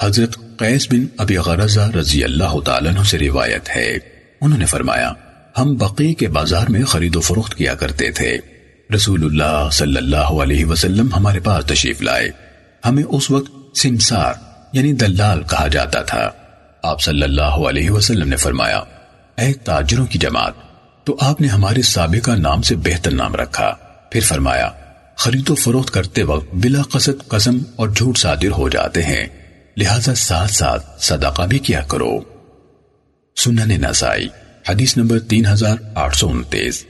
حضرت قیس بن ابی غرزہ رضی اللہ تعالیٰ عنہ سے روایت ہے۔ انہوں نے فرمایا، ہم بقی کے بازار میں خرید و فروخت کیا کرتے تھے۔ رسول اللہ صلی اللہ علیہ وسلم ہمارے پاس تشریف لائے۔ ہمیں اس وقت سمسار یعنی دلال کہا جاتا تھا۔ آپ صلی اللہ علیہ وسلم نے فرمایا، اے تاجروں کی جماعت، تو آپ نے ہمارے سابقہ نام سے بہتر نام رکھا۔ پھر فرمایا، خرید و فروخت کرتے وقت بلا قصد قسم اور جھوٹ صادر ہو جاتے ہیں۔ لہذا ساتھ ساتھ صدقہ بھی کیا کرو۔ سنن نسائی، حدیث نمبر تین ہزار آٹھ سو انتیس۔